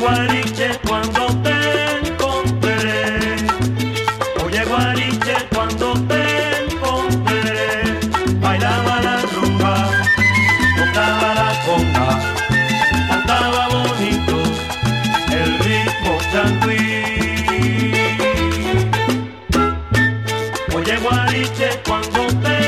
Guariche, cuando te encontré. Oye, Guariche, cuando te encontré. Bailaba la rumba, tocaba la conga, cantaba bonito el ritmo changuí. Oye, Guariche, cuando te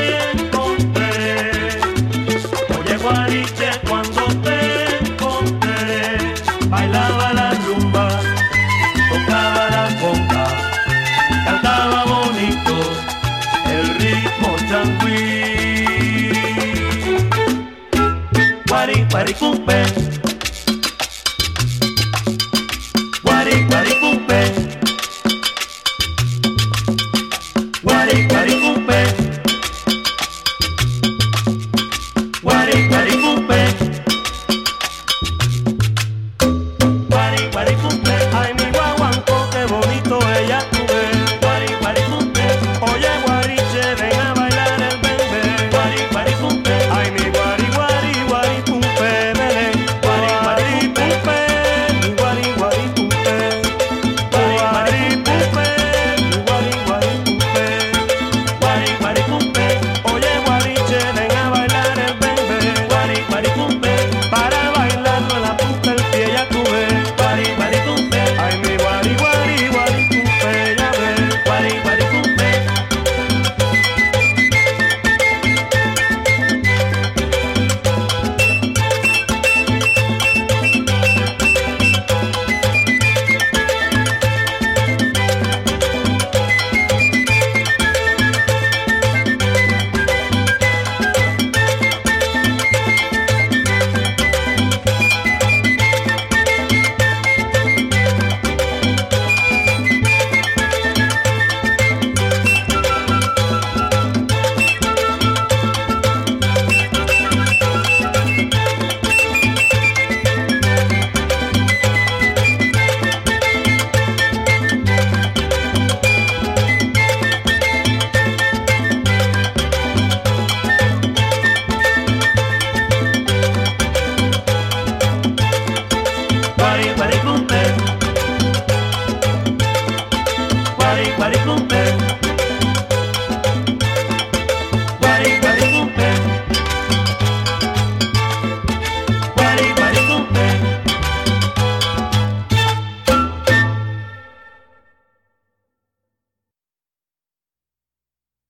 Guaricumbe. Guari, guaricumbe. Guari, guari. Paré con